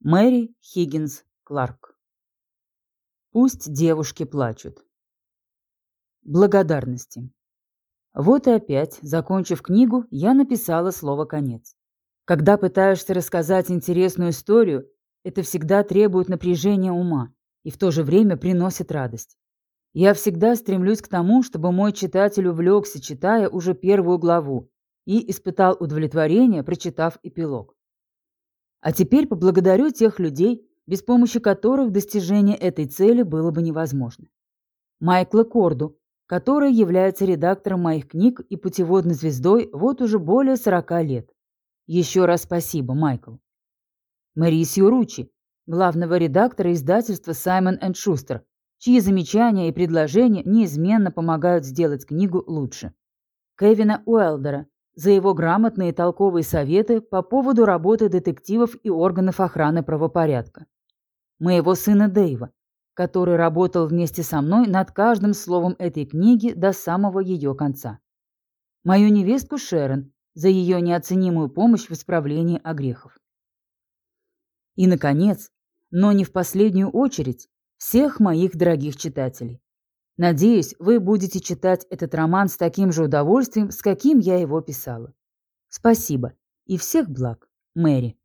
Мэри Хиггинс Кларк. Пусть девушки плачут. Благодарности. Вот и опять, закончив книгу, я написала слово «конец». Когда пытаешься рассказать интересную историю, это всегда требует напряжения ума и в то же время приносит радость. Я всегда стремлюсь к тому, чтобы мой читатель увлекся, читая уже первую главу, и испытал удовлетворение, прочитав эпилог. А теперь поблагодарю тех людей, без помощи которых достижение этой цели было бы невозможно. Майкла Корду, который является редактором моих книг и путеводной звездой вот уже более 40 лет. Еще раз спасибо, Майкл. Марисью Ручи, главного редактора издательства Simon Шустер, чьи замечания и предложения неизменно помогают сделать книгу лучше. Кевина Уэлдера, за его грамотные и толковые советы по поводу работы детективов и органов охраны правопорядка. Моего сына Дэйва, который работал вместе со мной над каждым словом этой книги до самого ее конца. Мою невестку Шерон за ее неоценимую помощь в исправлении огрехов. И, наконец, но не в последнюю очередь, всех моих дорогих читателей. Надеюсь, вы будете читать этот роман с таким же удовольствием, с каким я его писала. Спасибо и всех благ, Мэри.